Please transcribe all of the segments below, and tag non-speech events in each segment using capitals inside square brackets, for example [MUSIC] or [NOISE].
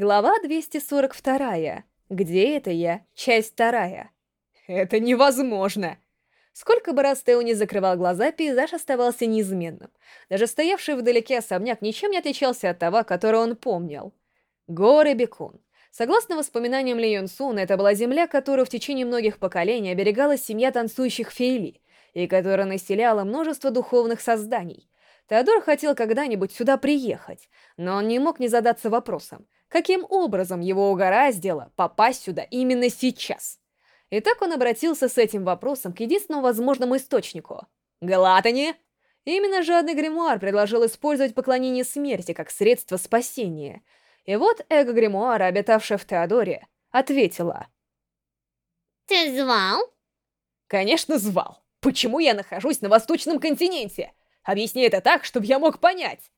Глава 242. Где это я? Часть вторая. Это невозможно! Сколько бы раз Тео не закрывал глаза, пейзаж оставался неизменным. Даже стоявший вдалеке особняк ничем не отличался от того, который он помнил. Горы Бекун. Согласно воспоминаниям Ли Сун, это была земля, которую в течение многих поколений оберегала семья танцующих фейли, и которая населяла множество духовных созданий. Теодор хотел когда-нибудь сюда приехать, но он не мог не задаться вопросом, каким образом его угораздило попасть сюда именно сейчас. И так он обратился с этим вопросом к единственному возможному источнику — Галатане. Именно жадный гримуар предложил использовать поклонение смерти как средство спасения. И вот эго гримуара, обитавшая в Теодоре, ответила. «Ты звал?» «Конечно, звал. Почему я нахожусь на Восточном континенте? Объясни это так, чтобы я мог понять».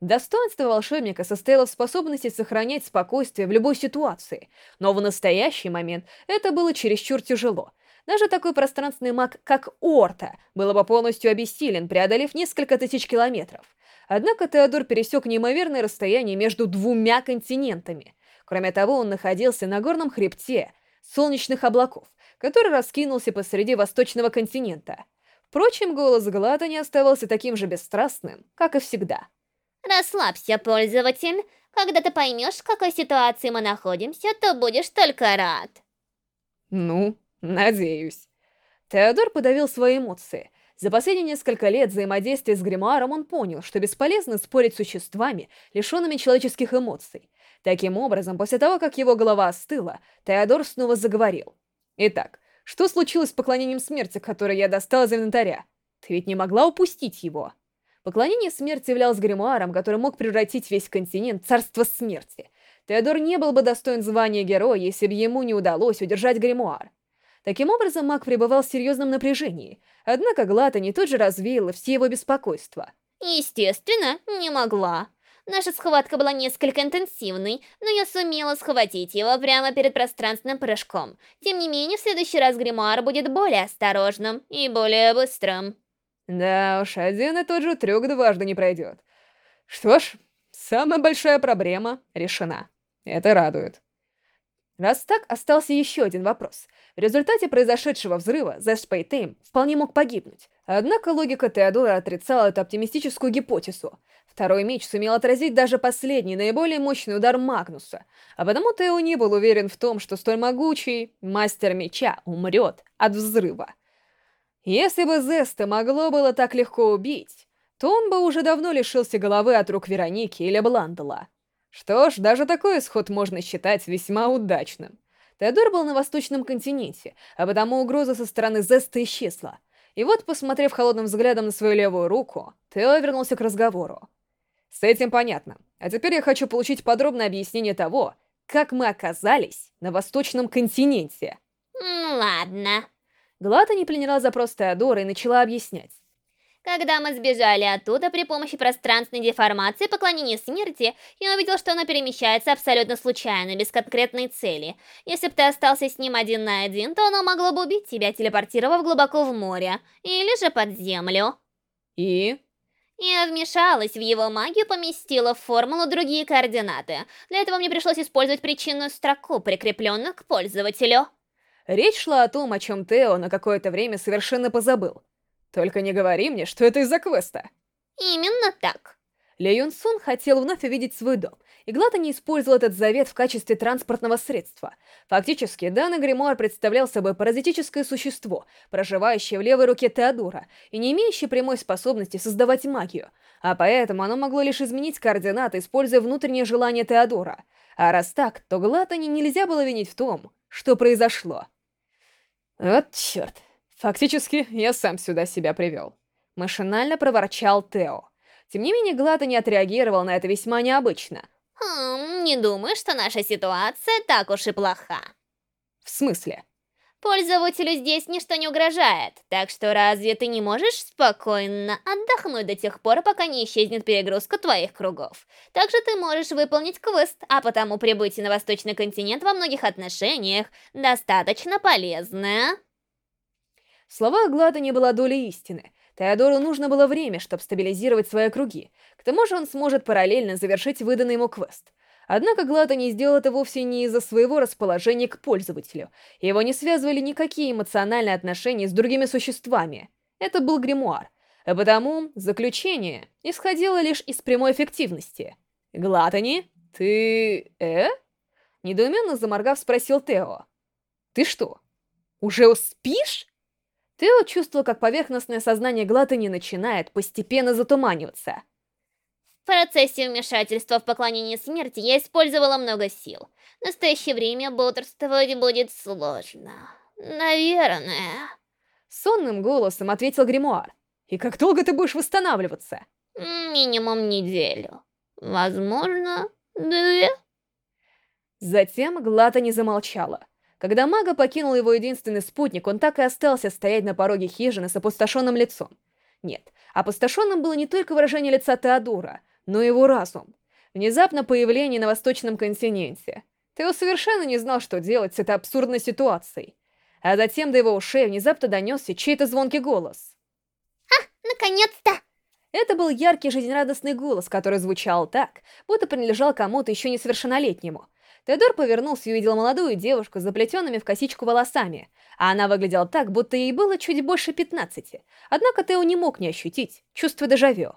Достоинство волшебника состояло в способности сохранять спокойствие в любой ситуации, но в настоящий момент это было чересчур тяжело. Даже такой пространственный маг, как Орта, был бы полностью обессилен, преодолев несколько тысяч километров. Однако Теодор пересек неимоверное расстояние между двумя континентами. Кроме того, он находился на горном хребте солнечных облаков, который раскинулся посреди восточного континента. Впрочем, голос Глата не оставался таким же бесстрастным, как и всегда. Расслабься, пользователь. Когда ты поймешь, в какой ситуации мы находимся, то будешь только рад. Ну, надеюсь. Теодор подавил свои эмоции. За последние несколько лет взаимодействия с гримуаром он понял, что бесполезно спорить с существами, лишенными человеческих эмоций. Таким образом, после того, как его голова остыла, Теодор снова заговорил. «Итак, что случилось с поклонением смерти, которое я достал из инвентаря? Ты ведь не могла упустить его?» Поклонение смерти являлось гримуаром, который мог превратить весь континент в царство смерти. Теодор не был бы достоин звания героя, если бы ему не удалось удержать гримуар. Таким образом, маг пребывал в серьезном напряжении, однако Глата не тут же развеяла все его беспокойства. Естественно, не могла. Наша схватка была несколько интенсивной, но я сумела схватить его прямо перед пространственным прыжком. Тем не менее, в следующий раз гримуар будет более осторожным и более быстрым. Да уж, один и тот же трюк дважды не пройдет. Что ж, самая большая проблема решена. Это радует. Раз так, остался еще один вопрос. В результате произошедшего взрыва Тейм вполне мог погибнуть. Однако логика Теодора отрицала эту оптимистическую гипотезу. Второй меч сумел отразить даже последний, наиболее мощный удар Магнуса, а потому Тео не был уверен в том, что столь могучий мастер меча умрет от взрыва. Если бы Зеста могло было так легко убить, то он бы уже давно лишился головы от рук Вероники или Бландела. Что ж, даже такой исход можно считать весьма удачным. Теодор был на восточном континенте, а потому угроза со стороны Зеста исчезла. И вот, посмотрев холодным взглядом на свою левую руку, Тео вернулся к разговору. С этим понятно. А теперь я хочу получить подробное объяснение того, как мы оказались на восточном континенте. Ладно. Глата не приняла запрос Теодора и начала объяснять. Когда мы сбежали оттуда при помощи пространственной деформации поклонения смерти, я увидел, что оно перемещается абсолютно случайно, без конкретной цели. Если бы ты остался с ним один на один, то оно могло бы убить тебя, телепортировав глубоко в море, или же под землю. И? Я вмешалась в его магию, поместила в формулу другие координаты. Для этого мне пришлось использовать причинную строку, прикрепленную к пользователю. Речь шла о том, о чем Тео на какое-то время совершенно позабыл. Только не говори мне, что это из-за квеста. Именно так. Ли Юн Сун хотел вновь увидеть свой дом, и Глата не использовал этот завет в качестве транспортного средства. Фактически, данный гримуар представлял собой паразитическое существо, проживающее в левой руке Теодора и не имеющее прямой способности создавать магию, а поэтому оно могло лишь изменить координаты, используя внутреннее желание Теодора. А раз так, то Глатани нельзя было винить в том, что произошло. Вот черт. Фактически, я сам сюда себя привел. Машинально проворчал Тео. Тем не менее, Глата не отреагировал на это весьма необычно. Хм, не думаю, что наша ситуация так уж и плоха. В смысле? Пользователю здесь ничто не угрожает, так что разве ты не можешь спокойно отдохнуть до тех пор, пока не исчезнет перегрузка твоих кругов? Также ты можешь выполнить квест, а потому прибытие на Восточный континент во многих отношениях достаточно полезное. В словах Глада не была доля истины. Теодору нужно было время, чтобы стабилизировать свои круги. К тому же он сможет параллельно завершить выданный ему квест. Однако Глата не сделал это вовсе не из-за своего расположения к пользователю. Его не связывали никакие эмоциональные отношения с другими существами. Это был гримуар. А потому заключение исходило лишь из прямой эффективности. «Глатани, ты... э?» Недоуменно заморгав, спросил Тео. «Ты что, уже спишь?» Тео чувствовал, как поверхностное сознание Глатани начинает постепенно затуманиваться. В процессе вмешательства в поклонение смерти я использовала много сил. В настоящее время бодрствовать будет сложно. Наверное. Сонным голосом ответил гримуар. И как долго ты будешь восстанавливаться? Минимум неделю. Возможно, две. Затем Глата не замолчала. Когда мага покинул его единственный спутник, он так и остался стоять на пороге хижины с опустошенным лицом. Нет, опустошенным было не только выражение лица Теодора, но его разум. Внезапно появление на восточном континенте. Тео совершенно не знал, что делать с этой абсурдной ситуацией. А затем до его ушей внезапно донесся чей-то звонкий голос. «А, наконец-то!» Это был яркий жизнерадостный голос, который звучал так, будто принадлежал кому-то еще несовершеннолетнему. Теодор повернулся и увидел молодую девушку с заплетенными в косичку волосами, а она выглядела так, будто ей было чуть больше пятнадцати. Однако Тео не мог не ощутить чувство дежавю.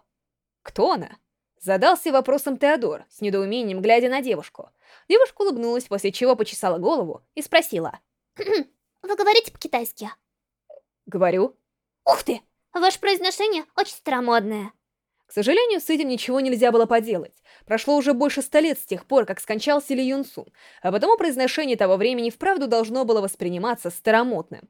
Кто она? Задался вопросом Теодор, с недоумением глядя на девушку. Девушка улыбнулась, после чего почесала голову и спросила. [CLEARS THROAT] «Вы говорите по-китайски?» «Говорю». «Ух ты! Ваше произношение очень старомодное». К сожалению, с этим ничего нельзя было поделать. Прошло уже больше ста лет с тех пор, как скончался Ли Юн Сун, а потому произношение того времени вправду должно было восприниматься старомодным.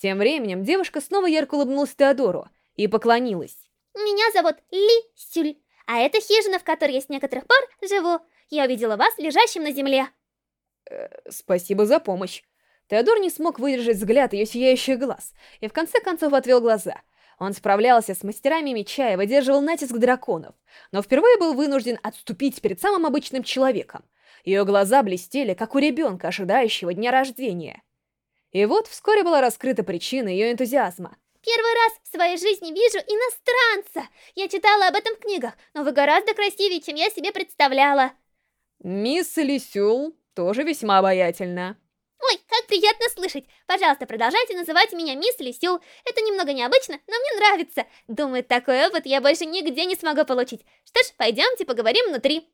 Тем временем девушка снова ярко улыбнулась Теодору и поклонилась. «Меня зовут Ли Сюль. А это хижина, в которой я с некоторых пор живу. Я увидела вас лежащим на земле. Э, спасибо за помощь. Теодор не смог выдержать взгляд ее сияющих глаз и в конце концов отвел глаза. Он справлялся с мастерами меча и выдерживал натиск драконов, но впервые был вынужден отступить перед самым обычным человеком. Ее глаза блестели, как у ребенка, ожидающего дня рождения. И вот вскоре была раскрыта причина ее энтузиазма. Первый раз в своей жизни вижу иностранца. Я читала об этом в книгах, но вы гораздо красивее, чем я себе представляла. Мисс Лисюл тоже весьма обаятельна. Ой, как приятно слышать. Пожалуйста, продолжайте называть меня мисс Лисюл. Это немного необычно, но мне нравится. Думаю, такой опыт я больше нигде не смогу получить. Что ж, пойдемте поговорим внутри.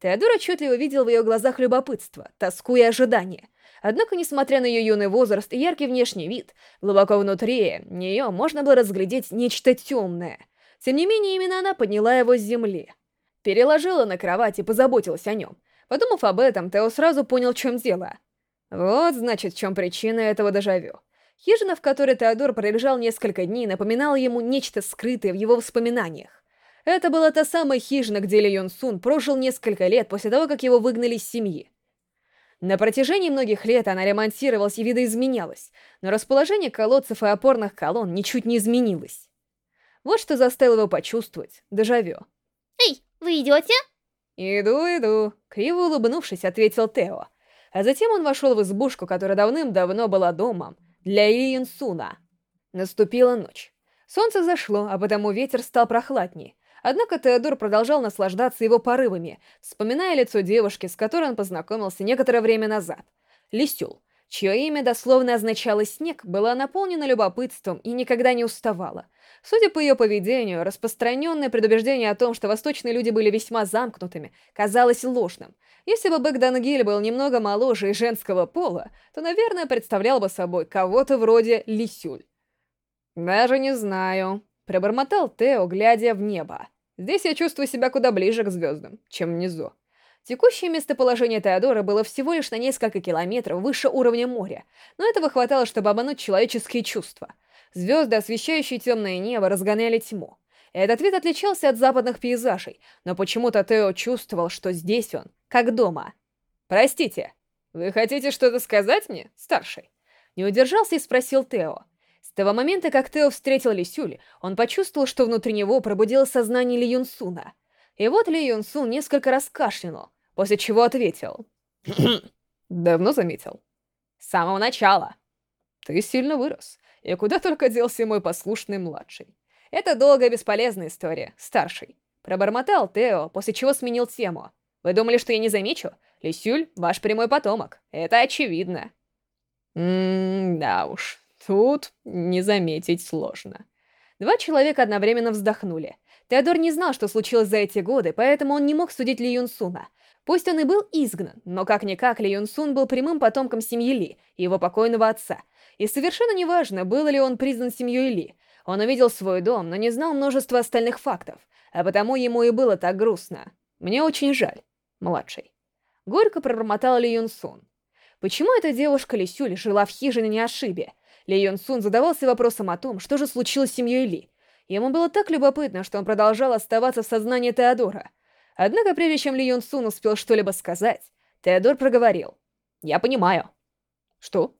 Теодор отчетливо видел в ее глазах любопытство, тоску и ожидание. Однако, несмотря на ее юный возраст и яркий внешний вид, глубоко внутри нее можно было разглядеть нечто темное. Тем не менее, именно она подняла его с земли. Переложила на кровать и позаботилась о нем. Подумав об этом, Тео сразу понял, в чем дело. Вот, значит, в чем причина этого дежавю. Хижина, в которой Теодор пролежал несколько дней, напоминала ему нечто скрытое в его воспоминаниях. Это была та самая хижина, где Ли Йон Сун прожил несколько лет после того, как его выгнали из семьи. На протяжении многих лет она ремонтировалась и видоизменялась, но расположение колодцев и опорных колонн ничуть не изменилось. Вот что заставило его почувствовать дежавю. «Эй, вы идете?» «Иду, иду», — криво улыбнувшись, ответил Тео. А затем он вошел в избушку, которая давным-давно была домом для Ли Юнсуна. Наступила ночь. Солнце зашло, а потому ветер стал прохладнее. Однако Теодор продолжал наслаждаться его порывами, вспоминая лицо девушки, с которой он познакомился некоторое время назад. Лисюл, чье имя дословно означало «снег», была наполнена любопытством и никогда не уставала. Судя по ее поведению, распространенное предубеждение о том, что восточные люди были весьма замкнутыми, казалось ложным. Если бы Бэгдангиль был немного моложе и женского пола, то, наверное, представлял бы собой кого-то вроде Лисюль. «Даже не знаю», Пробормотал Тео, глядя в небо. Здесь я чувствую себя куда ближе к звездам, чем внизу. Текущее местоположение Теодора было всего лишь на несколько километров выше уровня моря, но этого хватало, чтобы обмануть человеческие чувства. Звезды, освещающие темное небо, разгоняли тьму. Этот вид отличался от западных пейзажей, но почему-то Тео чувствовал, что здесь он, как дома. «Простите, вы хотите что-то сказать мне, старший?» Не удержался и спросил Тео. С того момента, как Тео встретил Лисюли, он почувствовал, что внутри него пробудилось сознание Ли Юнсуна. И вот Ли Юнсун несколько раз кашлянул, после чего ответил. [CLEARS THROAT] «Давно заметил?» «С самого начала». «Ты сильно вырос. И куда только делся мой послушный младший?» «Это долгая бесполезная история, старший». Пробормотал Тео, после чего сменил тему. Вы думали, что я не замечу? Лисюль — ваш прямой потомок. Это очевидно. Ммм, да уж. Тут не заметить сложно. Два человека одновременно вздохнули. Теодор не знал, что случилось за эти годы, поэтому он не мог судить Ли Юн Суна. Пусть он и был изгнан, но как-никак Ли Юн Сун был прямым потомком семьи Ли и его покойного отца. И совершенно неважно, был ли он признан семьей Ли. Он увидел свой дом, но не знал множества остальных фактов, а потому ему и было так грустно. Мне очень жаль, младший. Горько прормотал Ли Юн Сун. Почему эта девушка Ли Сюль жила в хижине не ошибе? Ли Юн Сун задавался вопросом о том, что же случилось с семьей Ли. Ему было так любопытно, что он продолжал оставаться в сознании Теодора. Однако прежде чем Ли Юн Сун успел что-либо сказать, Теодор проговорил. «Я понимаю». «Что?»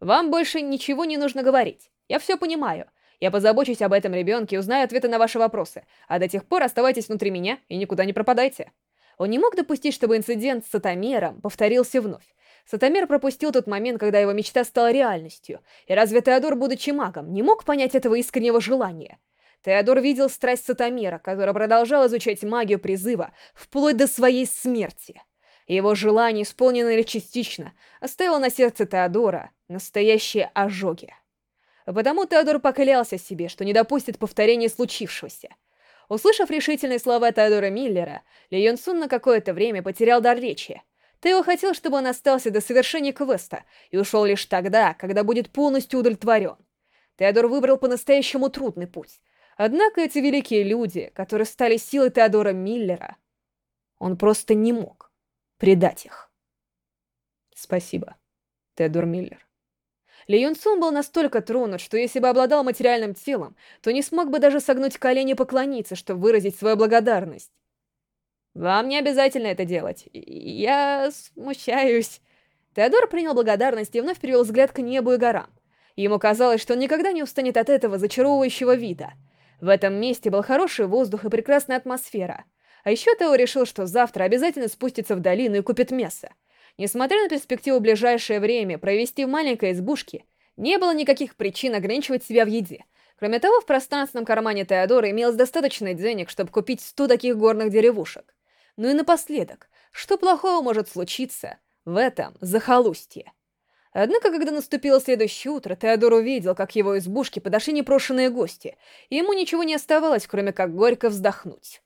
«Вам больше ничего не нужно говорить. Я все понимаю. Я позабочусь об этом ребенке и узнаю ответы на ваши вопросы, а до тех пор оставайтесь внутри меня и никуда не пропадайте». Он не мог допустить, чтобы инцидент с Сатамером повторился вновь. Сатамер пропустил тот момент, когда его мечта стала реальностью. И разве Теодор, будучи магом, не мог понять этого искреннего желания? Теодор видел страсть Сатамера, который продолжал изучать магию призыва вплоть до своей смерти. Его желание, исполненное лишь частично, оставило на сердце Теодора настоящие ожоги. Потому Теодор поклялся себе, что не допустит повторения случившегося. Услышав решительные слова Теодора Миллера, Ли Йон Сун на какое-то время потерял дар речи. Тео хотел, чтобы он остался до совершения квеста и ушел лишь тогда, когда будет полностью удовлетворен. Теодор выбрал по-настоящему трудный путь. Однако эти великие люди, которые стали силой Теодора Миллера, он просто не мог предать их. Спасибо, Теодор Миллер. Ли Юн Сун был настолько тронут, что если бы обладал материальным телом, то не смог бы даже согнуть колени поклониться, чтобы выразить свою благодарность. «Вам не обязательно это делать. Я смущаюсь». Теодор принял благодарность и вновь перевел взгляд к небу и горам. Ему казалось, что он никогда не устанет от этого зачаровывающего вида. В этом месте был хороший воздух и прекрасная атмосфера. А еще Тео решил, что завтра обязательно спустится в долину и купит мясо. Несмотря на перспективу ближайшее время провести в маленькой избушке, не было никаких причин ограничивать себя в еде. Кроме того, в пространственном кармане Теодора имелось достаточно денег, чтобы купить 100 таких горных деревушек. Ну и напоследок, что плохого может случиться в этом захолустье? Однако, когда наступило следующее утро, Теодор увидел, как его избушке подошли непрошенные гости, и ему ничего не оставалось, кроме как горько вздохнуть.